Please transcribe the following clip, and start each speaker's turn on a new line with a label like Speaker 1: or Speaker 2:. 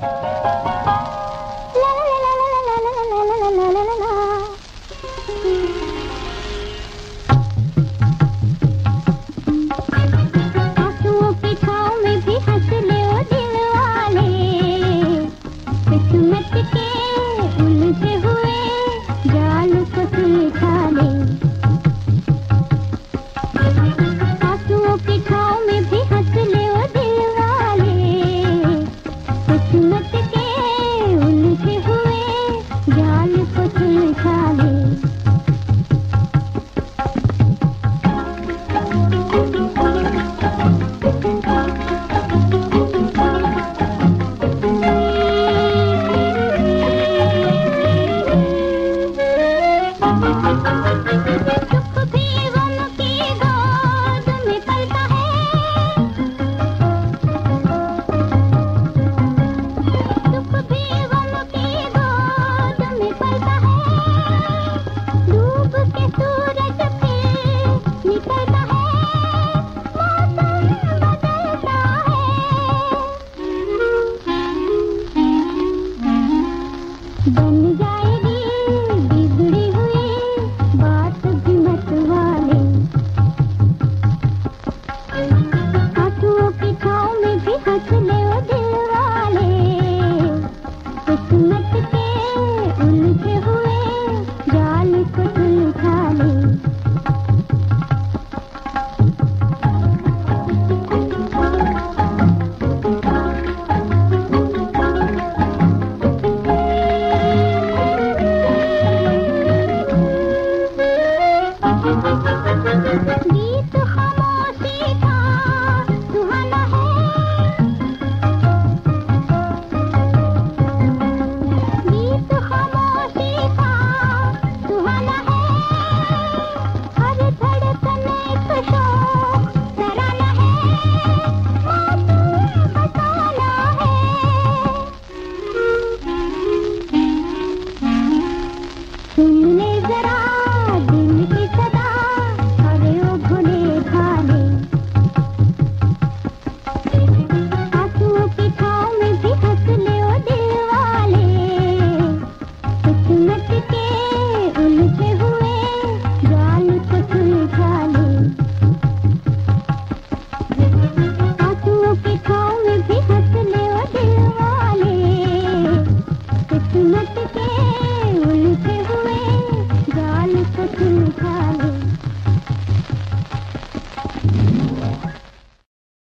Speaker 1: Música Bum. जरा झुमका